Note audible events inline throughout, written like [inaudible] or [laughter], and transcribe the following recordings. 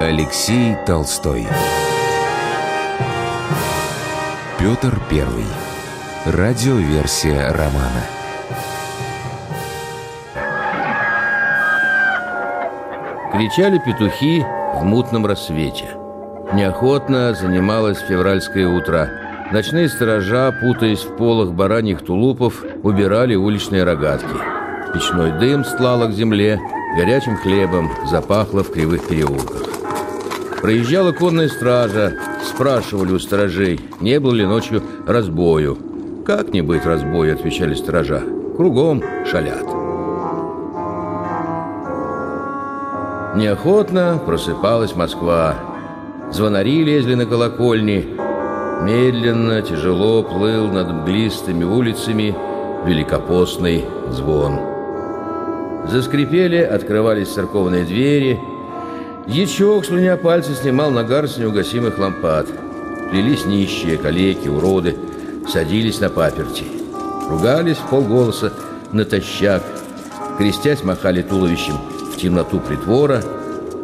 Алексей Толстой Петр Первый Радиоверсия романа Кричали петухи в мутном рассвете. Неохотно занималось февральское утро. Ночные сторожа, путаясь в полах бараньих тулупов, убирали уличные рогатки. Печной дым стлало к земле, горячим хлебом запахло в кривых переулках. Проезжала конная стража, спрашивали у сторожей, не было ли ночью разбою. «Как не быть разбою?» – отвечали сторожа. «Кругом шалят». Неохотно просыпалась Москва. Звонари лезли на колокольни. Медленно, тяжело плыл над мглистыми улицами великопостный звон. Заскрипели, открывались церковные двери. Дьячок, слюня пальцы, снимал нагар с неугасимых лампад. Плелись нищие, калеки, уроды, садились на паперти. Ругались в полголоса натощак, крестясь махали туловищем в темноту притвора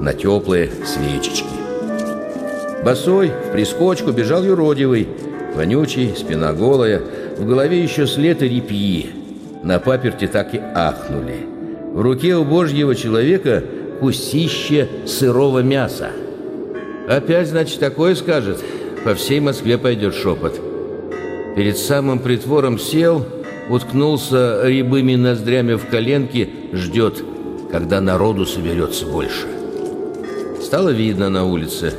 на теплые свечечки. Босой в прискочку бежал юродивый, вонючий, спина голая, в голове еще след и репьи. На паперти так и ахнули. В руке у божьего человека кусище сырого мяса. Опять, значит, такое скажет. По всей Москве пойдет шепот. Перед самым притвором сел, уткнулся рябыми ноздрями в коленки, ждет – когда народу соберется больше. Стало видно на улице.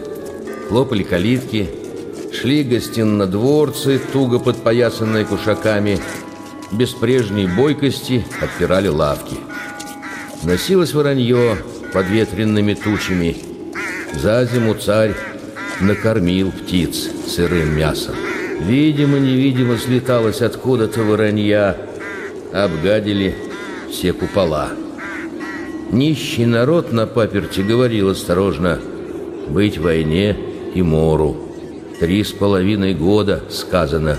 Хлопали калитки, шли гостинодворцы, туго подпоясанные кушаками, без прежней бойкости отпирали лавки. Носилось воронье под ветренными тучами. За зиму царь накормил птиц сырым мясом. Видимо-невидимо слеталось откуда-то воронья, обгадили все купола. Нищий народ на паперти говорил осторожно «Быть войне и мору». Три с половиной года, сказано,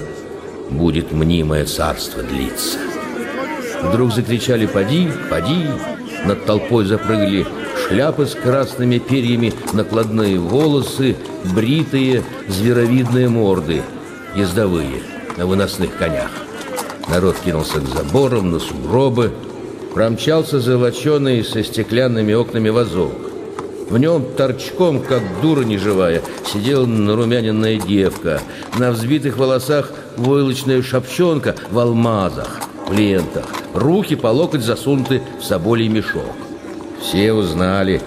будет мнимое царство длиться. Вдруг закричали «Поди, поди!» Над толпой запрыгали шляпы с красными перьями, накладные волосы, бритые, зверовидные морды, ездовые на выносных конях. Народ кинулся к заборам, на сугробы, промчался золоченый со стеклянными окнами вазок. В нем торчком, как дура неживая, сидела нарумяненная девка. На взбитых волосах войлочная шапчонка в алмазах, в лентах. Руки по локоть засунуты в соболий мешок. Все узнали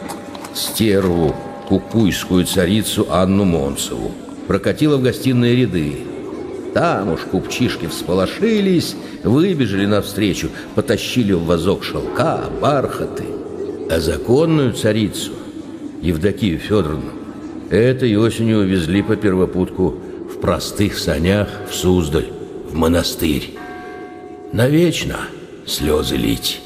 стерву, кукуйскую царицу Анну Монцеву. Прокатила в гостиные ряды. Там уж купчишки всполошились, выбежали навстречу, потащили в вазок шелка, бархаты. А законную царицу, Евдокию Федоровну, этой осенью увезли по первопутку в простых санях в Суздаль, в монастырь. Навечно слезы лить.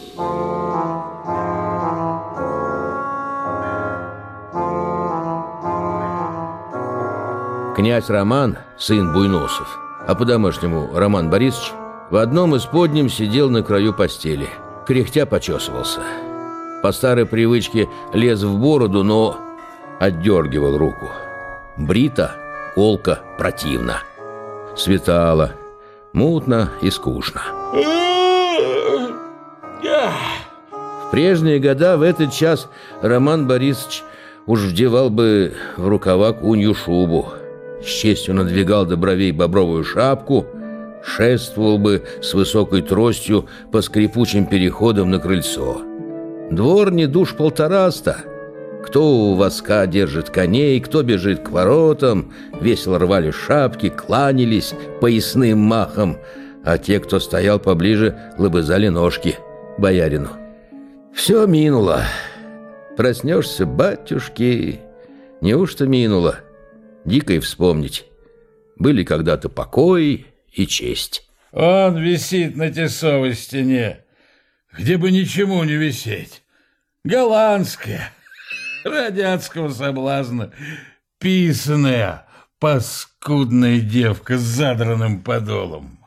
Князь Роман, сын Буйносов, а по-домашнему Роман Борисович, в одном из подним сидел на краю постели. Кряхтя почесывался. По старой привычке лез в бороду, но отдергивал руку. Брита, колка, противно. Светало, мутно и скучно. В прежние года в этот час Роман Борисович уж вдевал бы в рукава кунью шубу, с честью надвигал до бровей бобровую шапку, шествовал бы с высокой тростью по скрипучим переходам на крыльцо. Двор не душ полтораста. Кто у воска держит коней, кто бежит к воротам, весело рвали шапки, кланялись поясным махом, а те, кто стоял поближе, лобызали ножки боярину. Все минуло. Проснешься, батюшки, неужто минуло? дико и вспомнить. Были когда-то покой и честь. Он висит на тесовой стене, где бы ничему не висеть. Голландская, [laughs] ради адского соблазна, писаная, паскудная девка с задранным подолом.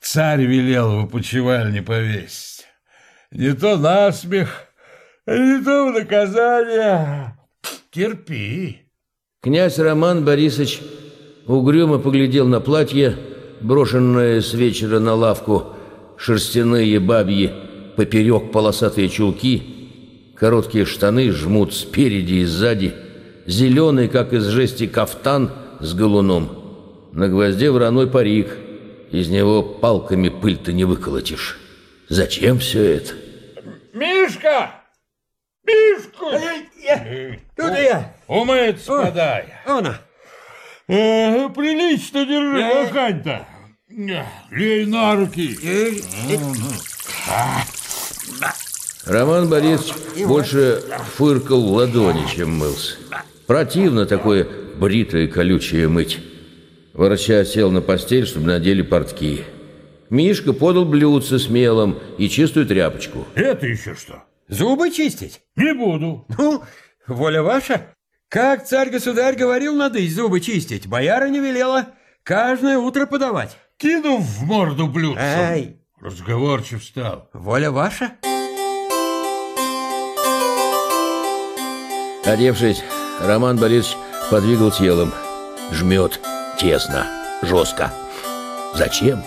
Царь велел в опочивальне повесить. Не то насмех, не то в наказание. Терпи. Князь Роман Борисович угрюмо поглядел на платье, брошенное с вечера на лавку, шерстяные бабьи, поперек полосатые чулки, короткие штаны жмут спереди и сзади, зеленый, как из жести, кафтан с галуном. На гвозде вороной парик, из него палками пыль-то не выколотишь. Зачем все это? Мишка! Мишку! Тут я. Умыться подай. Она. Э, прилично держи, лохань-то. Лей на руки. Роман Борисович больше фыркал в ладони, чем мылся. Противно такое бритое колючее мыть. Ворча сел на постель, чтобы надели портки. Мишка подал блюдце с мелом и чистую тряпочку. Это еще что? Зубы чистить? Не буду. Ну, воля ваша. Как царь-государь говорил, надо и зубы чистить. Бояра не велела каждое утро подавать. Кину в морду блюдцем. Ай. Разговорчив стал. Воля ваша? Одевшись, Роман Борисович подвигал телом. Жмет тесно, жестко. Зачем?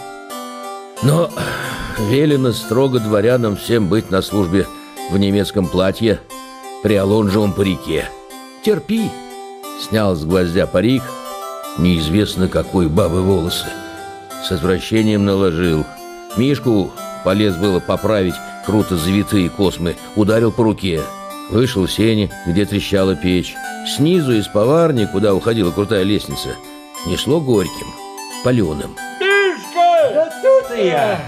Но велено строго дворянам всем быть на службе в немецком платье при алонжевом парике. Терпи. Снял с гвоздя парик, неизвестно какой бабы волосы. С отвращением наложил. Мишку полез было поправить круто завитые космы, ударил по руке. Вышел в сене, где трещала печь. Снизу из поварни, куда уходила крутая лестница, несло горьким, паленым. Мишка!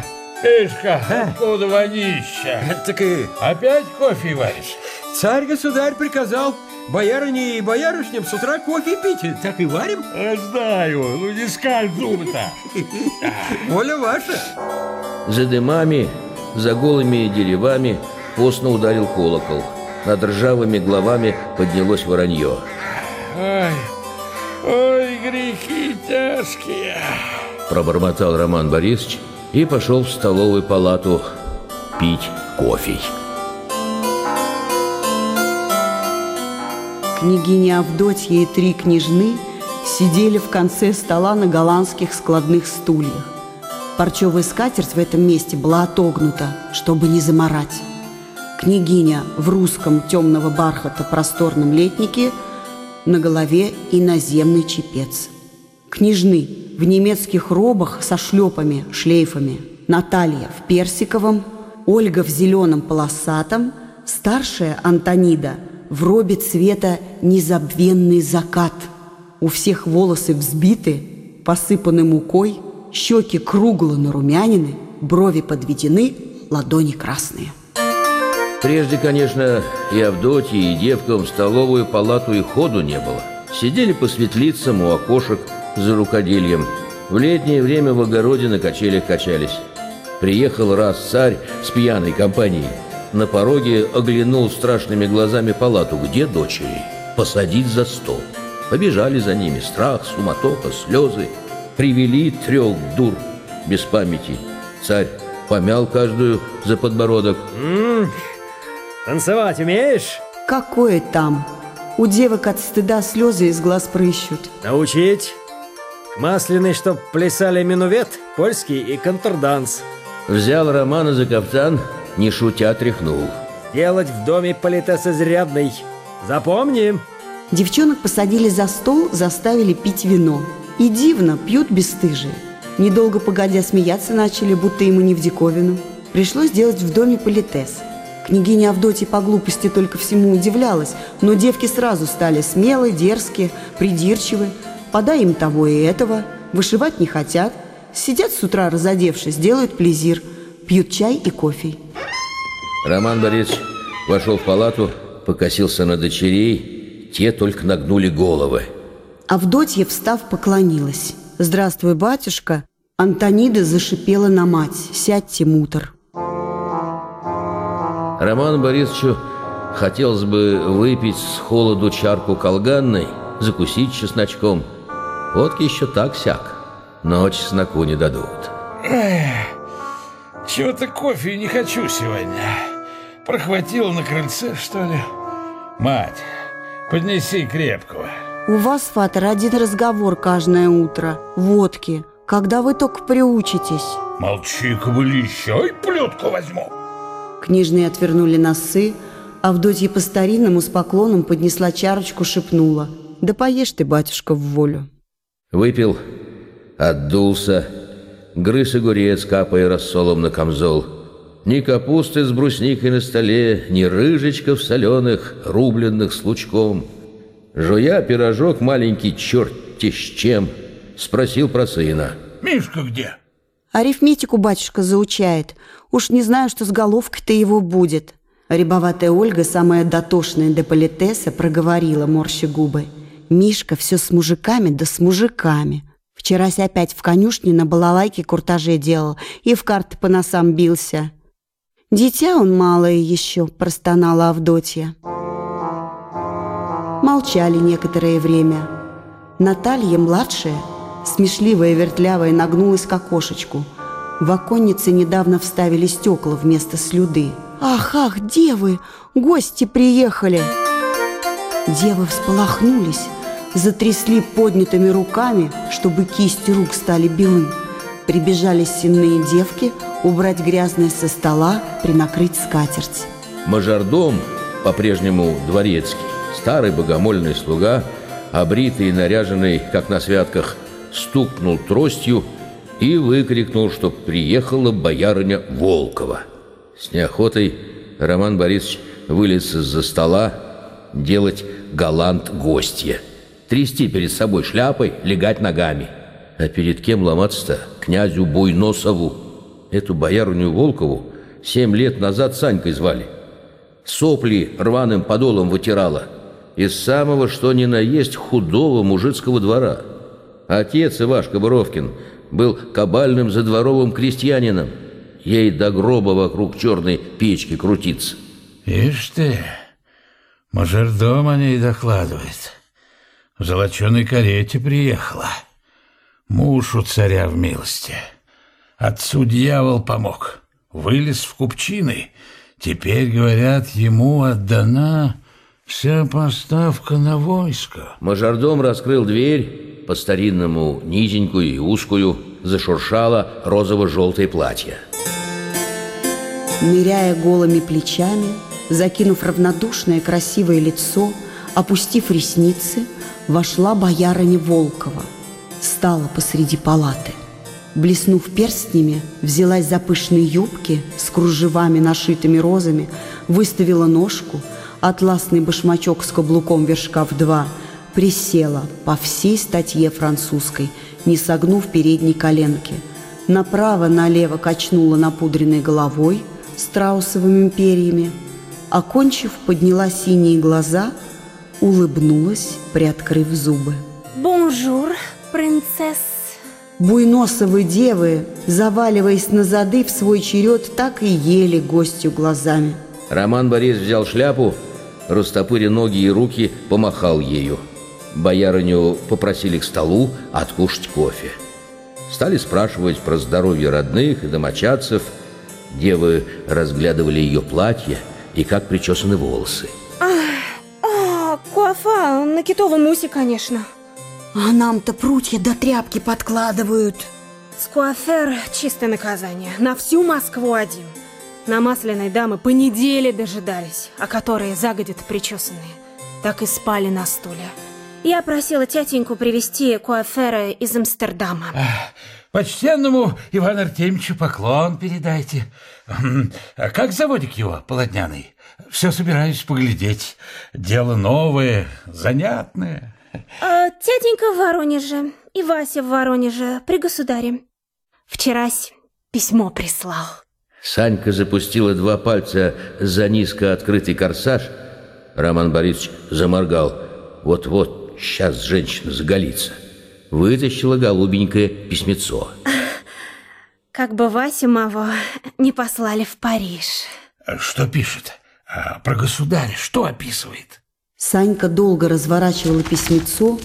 тут я. Мишка, откуда вонища? Так и Опять кофе варишь? царь-государь приказал боярине и боярышням с утра кофе пить. Так и варим. А, Знаю, ну не скаль зубы-то. [laughs] Воля ваша. За дымами, за голыми деревами постно ударил колокол. Над ржавыми головами поднялось воронье. Ой, ой, грехи тяжкие. Пробормотал Роман Борисович и пошел в столовую палату пить кофе. Княгиня Авдотья и три княжны сидели в конце стола на голландских складных стульях. Парчевая скатерть в этом месте была отогнута, чтобы не заморать. Княгиня в русском темного бархата просторном летнике, на голове иноземный чепец. Княжны в немецких робах со шлепами, шлейфами. Наталья в персиковом, Ольга в зеленом полосатом, старшая Антонида в робе цвета незабвенный закат. У всех волосы взбиты, посыпаны мукой, щеки кругло нарумянины, брови подведены, ладони красные. Прежде, конечно, и Авдотье, и девкам в столовую палату и ходу не было. Сидели по светлицам у окошек за рукодельем. В летнее время в огороде на качелях качались. Приехал раз царь с пьяной компанией. На пороге оглянул страшными глазами палату. Где дочери? Посадить за стол. Побежали за ними. Страх, суматоха, слезы. Привели трех дур без памяти. Царь помял каждую за подбородок. Танцевать умеешь? Какое там? У девок от стыда слезы из глаз прыщут. Научить. Масляный, чтоб плясали минувет, польский и контрданс. Взял Романа за кафтан, не шутя тряхнул. Делать в доме политес изрядный. Запомни. Девчонок посадили за стол, заставили пить вино. И дивно, пьют бесстыжие. Недолго погодя смеяться начали, будто ему не в диковину. Пришлось делать в доме политес. Княгиня Авдотья по глупости только всему удивлялась, но девки сразу стали смелые, дерзкие, придирчивые. Подай им того и этого, вышивать не хотят. Сидят с утра разодевшись, делают плезир, пьют чай и кофе. Роман Борисович вошел в палату, покосился на дочерей, те только нагнули головы. Авдотья, встав, поклонилась. «Здравствуй, батюшка!» Антонида зашипела на мать. «Сядьте, мутор!» Роману Борисовичу хотелось бы выпить с холоду чарку колганной, закусить чесночком. Водки еще так-сяк, но чесноку не дадут. Чего-то кофе не хочу сегодня. Прохватил на крыльце, что ли? Мать, поднеси крепкого. У вас, Фатер, один разговор каждое утро. Водки. Когда вы только приучитесь? Молчи, кобылище, ой, плетку возьму. Книжные отвернули носы, Авдотья по-старинному с поклоном поднесла чарочку, шепнула. «Да поешь ты, батюшка, в волю». Выпил, отдулся, грыз огурец, капая рассолом на камзол. Ни капусты с брусникой на столе, ни рыжечков соленых, рубленных с лучком. Жуя пирожок маленький черт-те с чем, спросил про сына. Мишка где? Арифметику батюшка заучает. Уж не знаю, что с головкой-то его будет. Рябоватая Ольга, самая дотошная до политеса, проговорила, морща губы. Мишка все с мужиками да с мужиками. Вчерась опять в конюшне на балалайке куртаже делал и в карты по носам бился. «Дитя он малое еще», — простонала Авдотья. Молчали некоторое время. Наталья, младшая, смешливая вертлявая, нагнулась к окошечку. В оконнице недавно вставили стекла вместо слюды. «Ах, ах, девы! Гости приехали!» Девы всполохнулись, затрясли поднятыми руками, чтобы кисти рук стали белы. Прибежали сенные девки убрать грязное со стола, принакрыть скатерть. Мажордом, по-прежнему дворецкий, старый богомольный слуга, обритый и наряженный, как на святках, стукнул тростью и выкрикнул, что приехала боярыня Волкова. С неохотой Роман Борисович вылез из-за стола делать галант гостья. Трясти перед собой шляпой, легать ногами. А перед кем ломаться-то? Князю Буйносову. Эту боярыню Волкову семь лет назад Санькой звали. Сопли рваным подолом вытирала. Из самого что ни на есть худого мужицкого двора. Отец Ивашка Боровкин был кабальным задворовым крестьянином. Ей до гроба вокруг черной печки крутиться. Ишь ты, мажордом о ней докладывает. В золоченой карете приехала. Муж у царя в милости. Отцу дьявол помог. Вылез в купчины. Теперь, говорят, ему отдана вся поставка на войско. Мажордом раскрыл дверь, по-старинному низенькую и узкую, зашуршало розово-желтое платье. Ныряя голыми плечами, закинув равнодушное красивое лицо, опустив ресницы, вошла боярыня Волкова. Стала посреди палаты. Блеснув перстнями, взялась за пышные юбки с кружевами, нашитыми розами, выставила ножку, атласный башмачок с каблуком вершка в два, присела по всей статье французской, не согнув передней коленки. Направо-налево качнула напудренной головой – страусовыми перьями. Окончив, подняла синие глаза, улыбнулась, приоткрыв зубы. Bonjour, princesse. Буйносовы девы, заваливаясь на зады в свой черед, так и ели гостю глазами. Роман Борисович взял шляпу, растопыря ноги и руки, помахал ею. Боярыню попросили к столу откушать кофе. Стали спрашивать про здоровье родных и домочадцев – Девы разглядывали ее платье и как причесаны волосы. На китовом мусе, конечно. А нам-то прутья до тряпки подкладывают. Скуафер – чистое наказание. На всю Москву один. На масляной дамы по неделе дожидались, а которые загодят причесанные. Так и спали на стуле. Я просила тятеньку привезти куафера из Амстердама. Почтенному Ивану Артемьевичу поклон передайте. А как заводик его, полотняный? Все собираюсь поглядеть. Дело новое, занятное. А, тятенька в Воронеже и Вася в Воронеже при государе. Вчерась письмо прислал. Санька запустила два пальца за низко открытый корсаж. Роман Борисович заморгал. Вот-вот, сейчас женщина заголится вытащила голубенькое письмецо. Как бы Васю Маво не послали в Париж. Что пишет? А про государя что описывает? Санька долго разворачивала письмецо,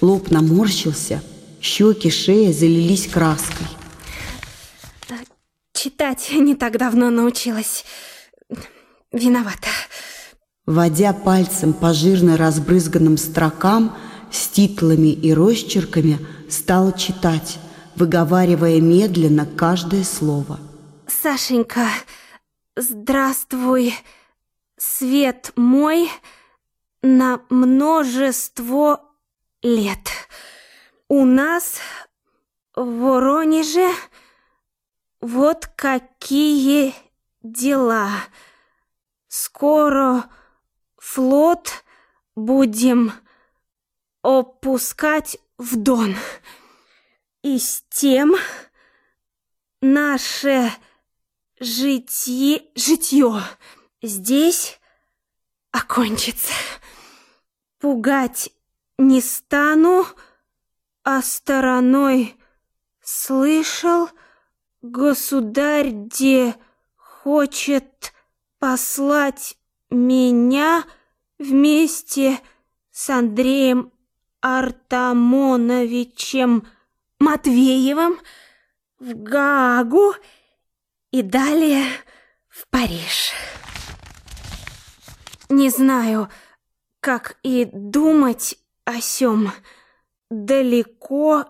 лоб наморщился, щеки, шея залились краской. читать не так давно научилась. Виновата. Водя пальцем по жирно разбрызганным строкам с титлами и росчерками, стала читать, выговаривая медленно каждое слово. Сашенька, здравствуй, свет мой на множество лет. У нас в Воронеже вот какие дела. Скоро флот будем опускать в Дон. И с тем наше житье, житье здесь окончится. Пугать не стану, а стороной слышал, государь где хочет послать меня вместе с Андреем Артамоновичем Матвеевым в Гаагу и далее в Париж. Не знаю, как и думать о сём. Далеко,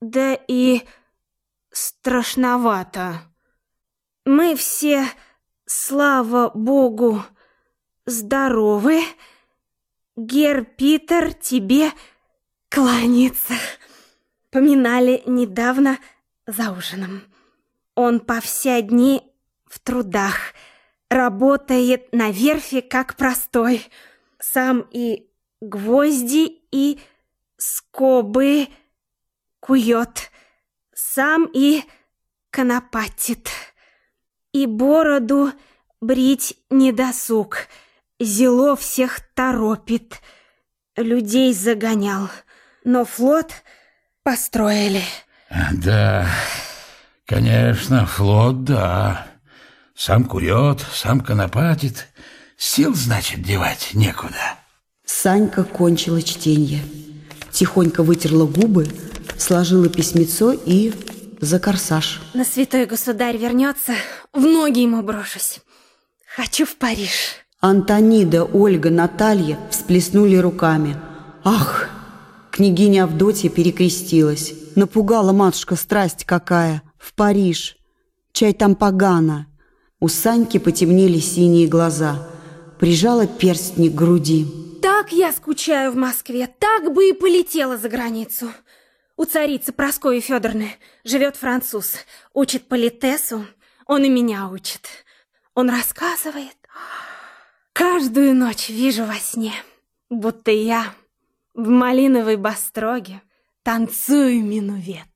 да и страшновато. Мы все, слава богу, здоровы. Гер Питер тебе кланяется. Поминали недавно за ужином. Он по все дни в трудах, работает на верфи как простой. Сам и гвозди, и скобы кует, сам и конопатит. И бороду брить не досуг, зело всех торопит, людей загонял, но флот построили. Да, конечно, флот, да. Сам кует, сам конопатит. Сил, значит, девать некуда. Санька кончила чтение. Тихонько вытерла губы, сложила письмецо и за корсаж. На святой государь вернется, в ноги ему брошусь. Хочу в Париж. Антонида, Ольга, Наталья всплеснули руками. Ах! Княгиня Авдотья перекрестилась. Напугала матушка страсть какая. В Париж. Чай там погано. У Саньки потемнели синие глаза. Прижала перстни к груди. Так я скучаю в Москве, так бы и полетела за границу. У царицы Прасковьи Федоровны живет француз, учит политесу, он и меня учит. Он рассказывает. Каждую ночь вижу во сне, будто я в малиновой бастроге танцую минувет.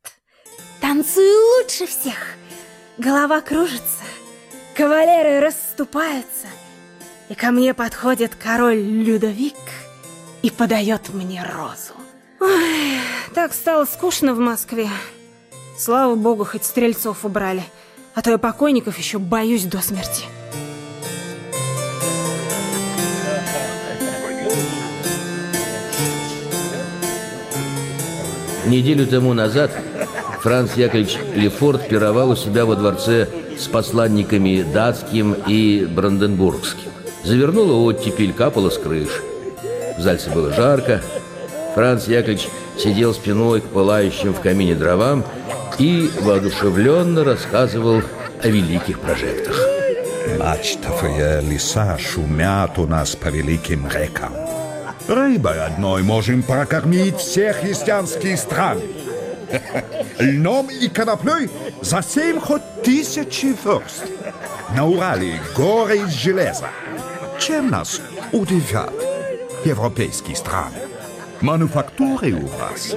Танцую лучше всех. Голова кружится, кавалеры расступаются, и ко мне подходит король Людовик и подает мне розу. Ой, так стало скучно в Москве. Слава богу, хоть стрельцов убрали, а то я покойников еще боюсь до смерти. Неделю тому назад Франц Яковлевич Лефорт пировал у себя во дворце с посланниками датским и бранденбургским. Завернула оттепель, капала с крыши. В Зальце было жарко. Франц Яковлевич сидел спиной к пылающим в камине дровам и воодушевленно рассказывал о великих прожектах. Мачтовые леса шумят у нас по великим рекам. Рыбой одной можем прокормить все христианские страны. Льном и коноплей семь хоть тысячи верст. На Урале горы из железа. Чем нас удивят европейские страны? Мануфактуры у вас.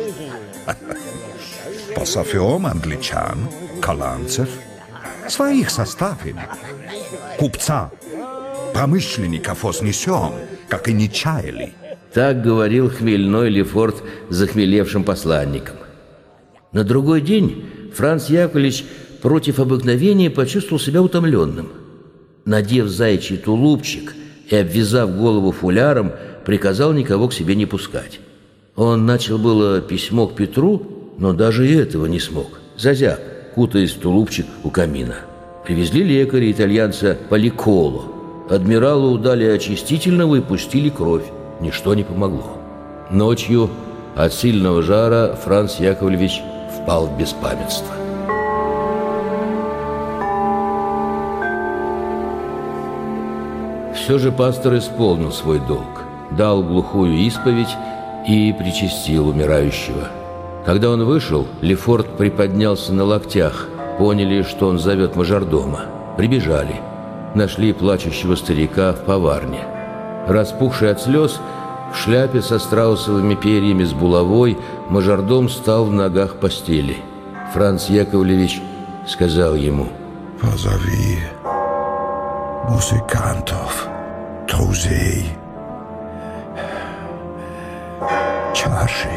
Пософем англичан, голландцев, своих составим. Купца, промышленников вознесем, как и не чаяли. Так говорил хмельной Лефорт захмелевшим посланникам. На другой день Франц Яковлевич против обыкновения почувствовал себя утомленным. Надев заячий тулупчик и обвязав голову фуляром, приказал никого к себе не пускать. Он начал было письмо к Петру, но даже и этого не смог. Зазяб, кутаясь в тулупчик у камина. Привезли лекаря, итальянца Поликоло. Адмиралу дали очистительного и пустили кровь. Ничто не помогло. Ночью от сильного жара Франц Яковлевич впал в беспамятство. Все же пастор исполнил свой долг, дал глухую исповедь и причастил умирающего. Когда он вышел, Лефорт приподнялся на локтях, поняли, что он зовет мажордома. Прибежали, нашли плачущего старика в поварне. Распухший от слез, в шляпе со страусовыми перьями с булавой, мажордом стал в ногах постели. Франц Яковлевич сказал ему, «Позови музыкантов, друзей, чаши».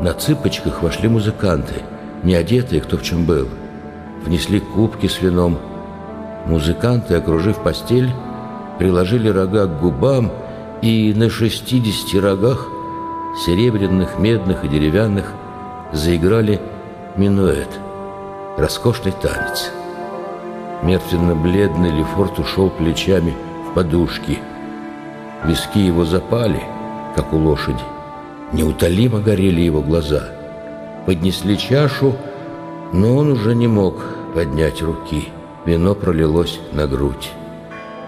На цыпочках вошли музыканты, не одетые, кто в чем был. Внесли кубки с вином. Музыканты, окружив постель, приложили рога к губам и на шестидесяти рогах, серебряных, медных и деревянных, заиграли минуэт, роскошный танец. Мертвенно-бледный Лефорт ушел плечами в подушки. Виски его запали, как у лошади. Неутолимо горели его глаза. Поднесли чашу, но он уже не мог поднять руки. Вино пролилось на грудь.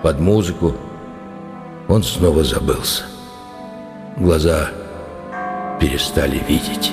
Под музыку он снова забылся. Глаза перестали видеть.